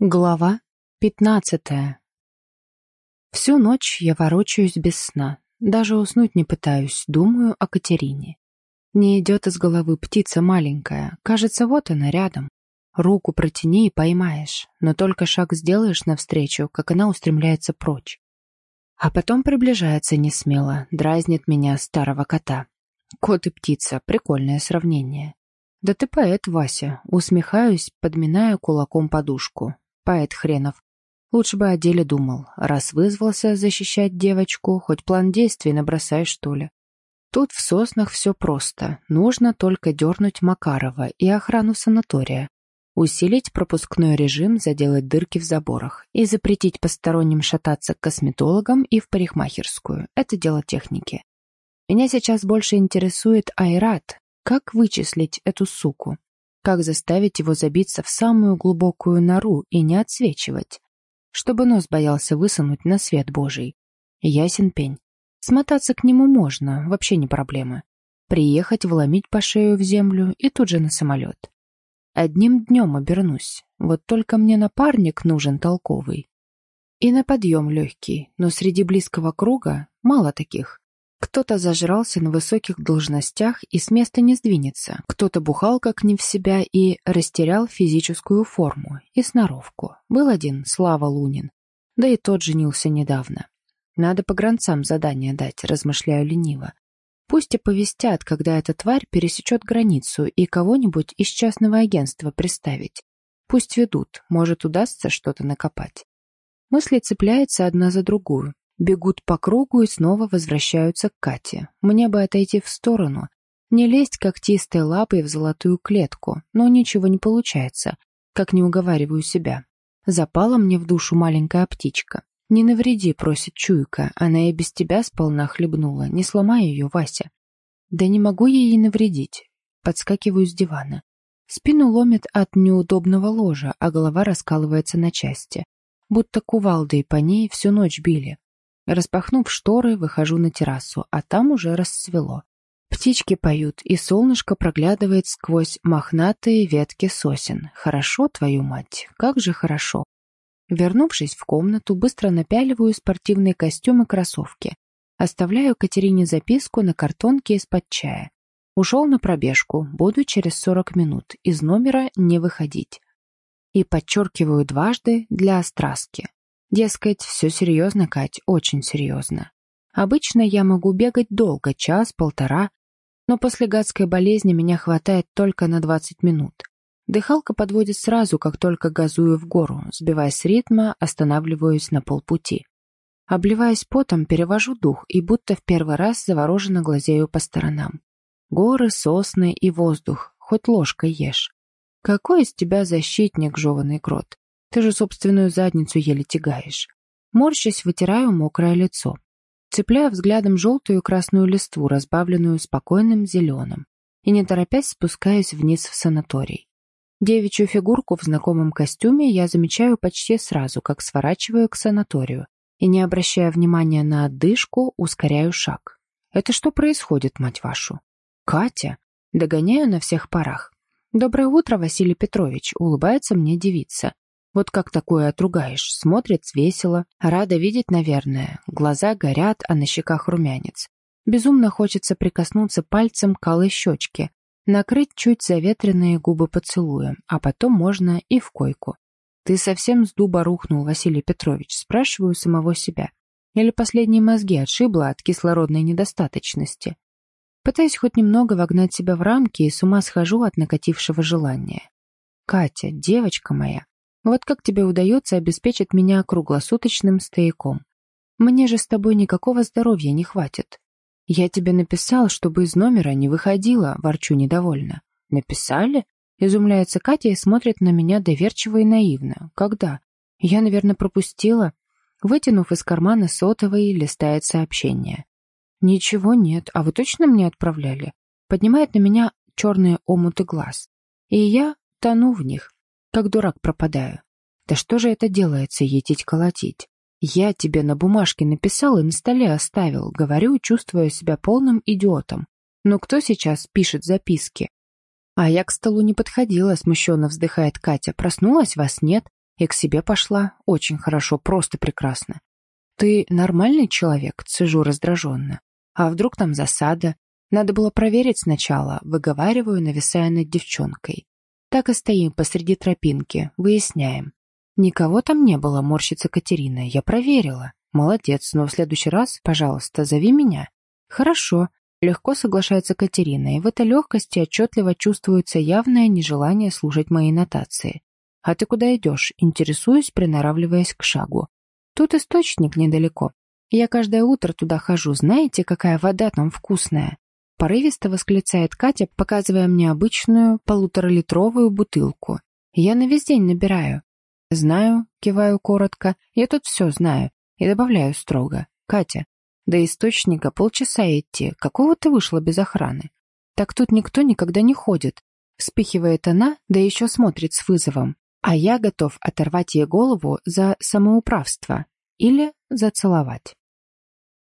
Глава пятнадцатая Всю ночь я ворочаюсь без сна. Даже уснуть не пытаюсь, думаю о Катерине. Не идет из головы птица маленькая. Кажется, вот она рядом. Руку протяни и поймаешь, но только шаг сделаешь навстречу, как она устремляется прочь. А потом приближается несмело, дразнит меня старого кота. Кот и птица — прикольное сравнение. «Да ты поэт, Вася», усмехаюсь, подминая кулаком подушку поэт хренов. Лучше бы о деле думал, раз вызвался защищать девочку, хоть план действий набросай, что ли. Тут в соснах все просто. Нужно только дернуть Макарова и охрану санатория. Усилить пропускной режим, заделать дырки в заборах и запретить посторонним шататься к косметологам и в парикмахерскую. Это дело техники. Меня сейчас больше интересует Айрат. Как вычислить эту суку? Как заставить его забиться в самую глубокую нору и не отсвечивать? Чтобы нос боялся высунуть на свет Божий. Ясен пень. Смотаться к нему можно, вообще не проблема. Приехать, вломить по шею в землю и тут же на самолет. Одним днем обернусь. Вот только мне напарник нужен толковый. И на подъем легкий, но среди близкого круга мало таких. Кто-то зажрался на высоких должностях и с места не сдвинется, кто-то бухал как не в себя и растерял физическую форму и сноровку. Был один, Слава Лунин, да и тот женился недавно. Надо по гранцам задание дать, размышляю лениво. Пусть оповестят, когда эта тварь пересечет границу и кого-нибудь из частного агентства представить. Пусть ведут, может удастся что-то накопать. Мысли цепляются одна за другую бегут по кругу и снова возвращаются к Кате. Мне бы отойти в сторону, не лезть когтистой лапой в золотую клетку, но ничего не получается, как не уговариваю себя. Запала мне в душу маленькая птичка. «Не навреди», — просит чуйка, она и без тебя сполна хлебнула, не сломай ее, Вася. «Да не могу я ей навредить». Подскакиваю с дивана. Спину ломит от неудобного ложа, а голова раскалывается на части. Будто кувалдой по ней всю ночь били. Распахнув шторы, выхожу на террасу, а там уже расцвело. Птички поют, и солнышко проглядывает сквозь мохнатые ветки сосен. Хорошо, твою мать, как же хорошо. Вернувшись в комнату, быстро напяливаю спортивные костюмы и кроссовки. Оставляю Катерине записку на картонке из-под чая. Ушел на пробежку, буду через 40 минут, из номера не выходить. И подчеркиваю дважды для остраски. Дескать, все серьезно, Кать, очень серьезно. Обычно я могу бегать долго, час-полтора, но после гадской болезни меня хватает только на 20 минут. Дыхалка подводит сразу, как только газую в гору, сбиваясь с ритма, останавливаюсь на полпути. Обливаясь потом, перевожу дух и будто в первый раз завороженно глазею по сторонам. Горы, сосны и воздух, хоть ложкой ешь. Какой из тебя защитник, жеванный крот? Ты же собственную задницу еле тягаешь. Морщась, вытираю мокрое лицо. Цепляю взглядом желтую и красную листву, разбавленную спокойным зеленым, и не торопясь спускаюсь вниз в санаторий. Девичью фигурку в знакомом костюме я замечаю почти сразу, как сворачиваю к санаторию, и, не обращая внимания на отдышку, ускоряю шаг. Это что происходит, мать вашу? Катя? Догоняю на всех парах. «Доброе утро, Василий Петрович», — улыбается мне девица. Вот как такое отругаешь? Смотрит весело. Рада видеть, наверное. Глаза горят, а на щеках румянец. Безумно хочется прикоснуться пальцем к алой щечке, накрыть чуть заветренные губы поцелуем, а потом можно и в койку. «Ты совсем с дуба рухнул, Василий Петрович?» Спрашиваю самого себя. Или последние мозги отшибло от кислородной недостаточности? Пытаюсь хоть немного вогнать себя в рамки и с ума схожу от накатившего желания. «Катя, девочка моя, вот как тебе удается обеспечить меня круглосуточным стояком? Мне же с тобой никакого здоровья не хватит. Я тебе написал, чтобы из номера не выходила, ворчу недовольно. Написали? Изумляется Катя и смотрит на меня доверчиво и наивно. Когда? Я, наверное, пропустила. Вытянув из кармана сотовый, листает сообщение. Ничего нет, а вы точно мне отправляли? Поднимает на меня черные омуты глаз. И я тону в них как дурак пропадаю. Да что же это делается, етить-колотить? Я тебе на бумажке написал и на столе оставил, говорю, чувствуя себя полным идиотом. Но кто сейчас пишет записки? А я к столу не подходила, смущенно вздыхает Катя. Проснулась, вас нет. И к себе пошла. Очень хорошо, просто прекрасно. Ты нормальный человек? Цежу раздраженно. А вдруг там засада? Надо было проверить сначала, выговариваю, нависая над девчонкой. Так и стоим посреди тропинки, выясняем. Никого там не было, морщится Катерина. Я проверила. Молодец, но в следующий раз, пожалуйста, зови меня. Хорошо. Легко соглашается Катерина, и в этой легкости отчетливо чувствуется явное нежелание слушать мои нотации. «А ты куда идешь?» Интересуюсь, приноравливаясь к шагу. «Тут источник недалеко. Я каждое утро туда хожу. Знаете, какая вода там вкусная?» Порывисто восклицает Катя, показывая мне обычную полуторалитровую бутылку. «Я на весь день набираю». «Знаю», — киваю коротко, «я тут все знаю». И добавляю строго. «Катя, до источника полчаса идти. Какого ты вышла без охраны? Так тут никто никогда не ходит. Вспихивает она, да еще смотрит с вызовом. А я готов оторвать ей голову за самоуправство или зацеловать.